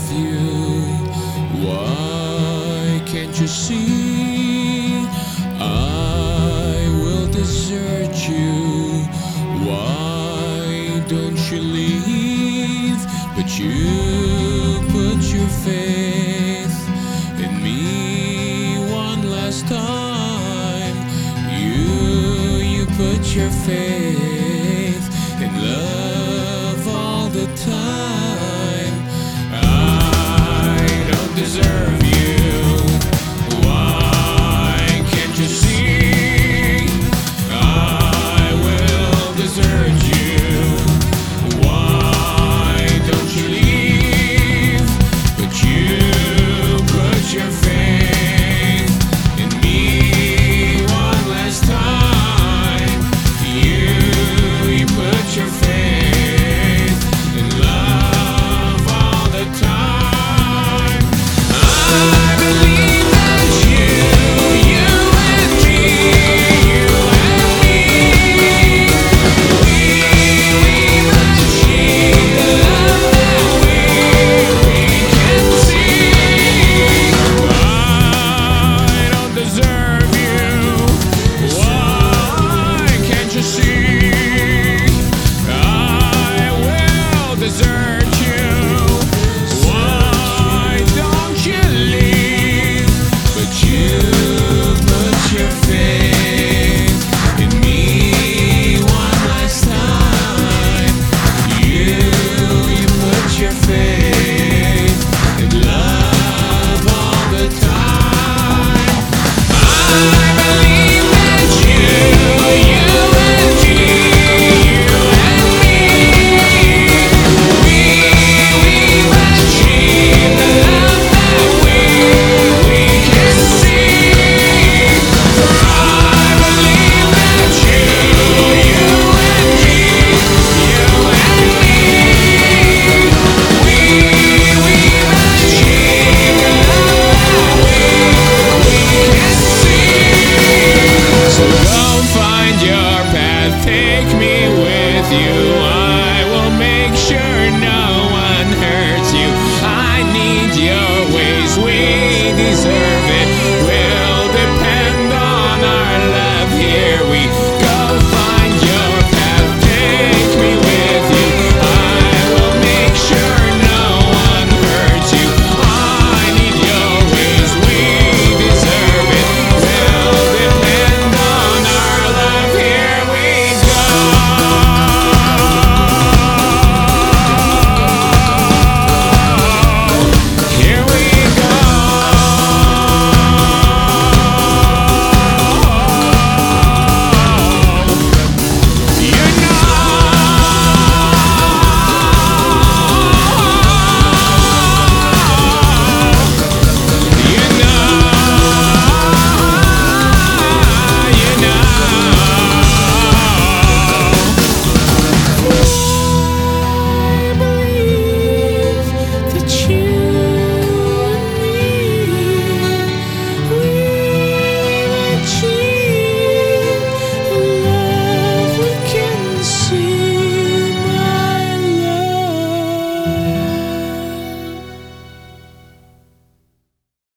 with you. Why can't you see? I will desert you. Why don't you leave? But you put your faith in me one last time. You, you put your faith in love all the time. take me with you. I